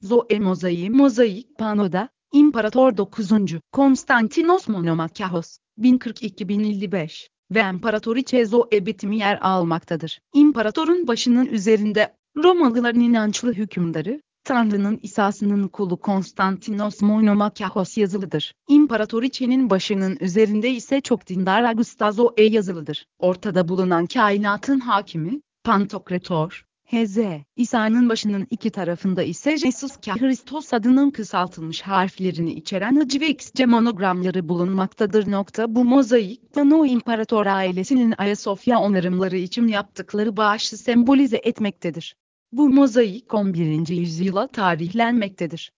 Zoe mozaiği mozaik panoda, İmparator 9. Konstantinos Monomakahos, 1042-1055 ve İmparatoriçe Zoe bitimi yer almaktadır. İmparatorun başının üzerinde, Romalıların inançlı hükümdarı, Tanrı'nın İsa'sının kulu Konstantinos Monomakahos yazılıdır. İmparatoriçenin başının üzerinde ise çok dindar Augusta Zoe yazılıdır. Ortada bulunan kainatın hakimi, Pantokrator, Hz. İsa'nın başının iki tarafında ise Jesus Christos adının kısaltılmış harflerini içeren hıcı ve monogramları bulunmaktadır. Nokta bu mozaik, Pano İmparator ailesinin Ayasofya onarımları için yaptıkları bağışı sembolize etmektedir. Bu mozaik 11. yüzyıla tarihlenmektedir.